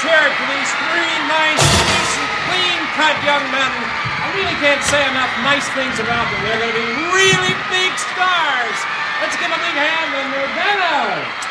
start for these three nice, decent, clean-cut young men. I really can't say enough nice things about them. They're going to be really big stars. Let's give them a big hand to Nirvana.